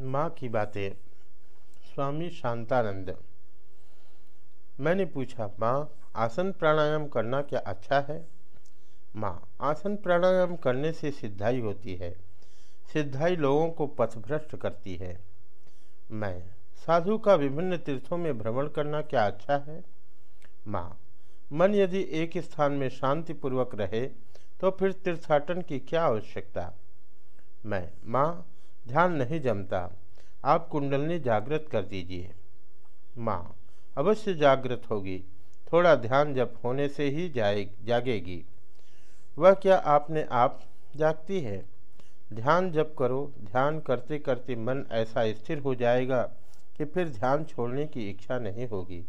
माँ की बातें। स्वामी शांतानंद। मैंने पूछा, माँ, आसन प्राणायाम करना क्या अच्छा है? माँ, आसन प्राणायाम करने से सिद्धाई होती है। सिद्धाई लोगों को पथभ्रष्ट करती है। मैं, साधु का विभिन्न तीर्थों में भ्रमण करना क्या अच्छा है? माँ, मन यदि एक स्थान में शांतिपूर्वक रहे तो फिर तीर्थाटन की क्या आवश्यकता? मैं, माँ ध्यान नहीं जमता। आप कुंडलनी जागृत कर दीजिए। माँ, अवश्य जागृत होगी। थोड़ा ध्यान जब होने से ही जाए, जागेगी। वह क्या आपने आप जागती है? ध्यान जब करो, ध्यान करते करते मन ऐसा स्थिर हो जाएगा कि फिर ध्यान छोड़ने की इच्छा नहीं होगी।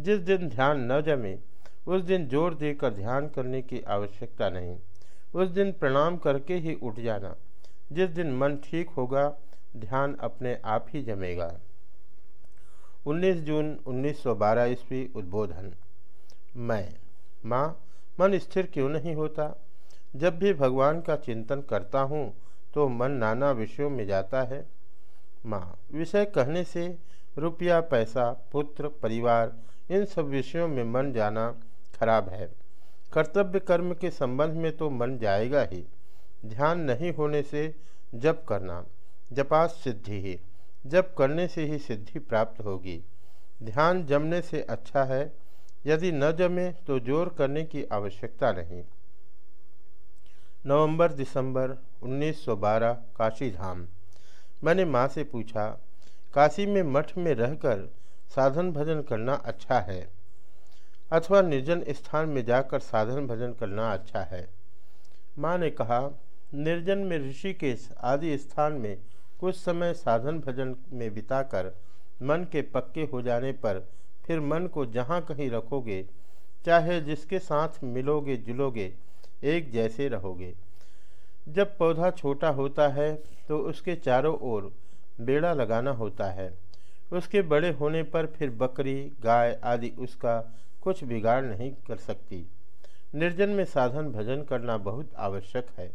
जिस दिन ध्यान न जमे, उस दिन ज़ोर देकर ध्यान करने की आवश्यकता नहीं। उस दिन प्रणाम करके ही उठ जाना। जिस दिन मन ठीक होगा, ध्यान अपने आप ही जमेगा। 19 जून 1912 ईस्वी, उद्बोधन। मैं, माँ, मन स्थिर क्यों नहीं होता? जब भी भगवान का चिंतन करता हूँ तो मन नाना विषयों में जाता है। माँ, विषय कहने से रुपया, पैसा, पुत्र, परिवार, इन सब विषयों में मन जाना खराब है। कर्तव्य कर्म के संबंध में तो मन जाएगा ही। ध्यान नहीं होने से जप करना जपात सिद्धि ही। जप करने से ही सिद्धि प्राप्त होगी। ध्यान जमने से अच्छा है। यदि न जमे तो ज़ोर करने की आवश्यकता नहीं। नवंबर दिसंबर 1912 काशी धाम। मैंने माँ से पूछा, काशी में मठ में रहकर साधन भजन करना अच्छा है? अथवा निर्जन स्थान में जाकर साधन भजन करना अच्छा है? माँ ने कहा निर्जन में ऋषिकेश आदि स्थान में कुछ समय साधन भजन में बिताकर मन के पक्के हो जाने पर फिर मन को जहाँ कहीं रखोगे, चाहे जिसके साथ मिलोगे जुलोगे, एक जैसे रहोगे। जब पौधा छोटा होता है तो उसके चारों ओर बेड़ा लगाना होता है। उसके बड़े होने पर फिर बकरी, गाय आदि उसका कुछ बिगाड़ नहीं कर सकती। निर्जन में साधन भजन करना बहुत आवश्यक है।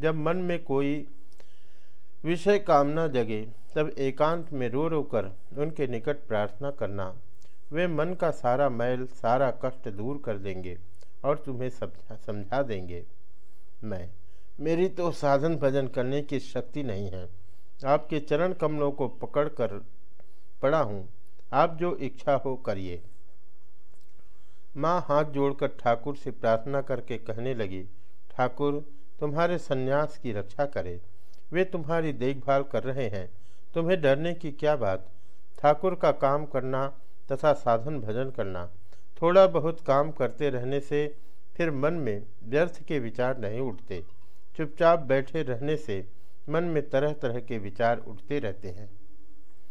जब मन में कोई विषय कामना जगे, तब एकांत में रो रो कर उनके निकट प्रार्थना करना। वे मन का सारा मैल, सारा कष्ट दूर कर देंगे और तुम्हें समझा देंगे। मैं, मेरी तो साधन भजन करने की शक्ति नहीं है। आपके चरण कमलों को पकड़ कर पड़ा हूँ। आप जो इच्छा हो करिए। माँ हाथ जोड़कर ठाकुर से प्रार्थना करके कहने लगी, ठाकुर तुम्हारे सन्यास की रक्षा करे। वे तुम्हारी देखभाल कर रहे हैं। तुम्हें डरने की क्या बात? ठाकुर का काम करना तथा साधन भजन करना। थोड़ा बहुत काम करते रहने से फिर मन में व्यर्थ के विचार नहीं उठते। चुपचाप बैठे रहने से मन में तरह तरह के विचार उठते रहते हैं।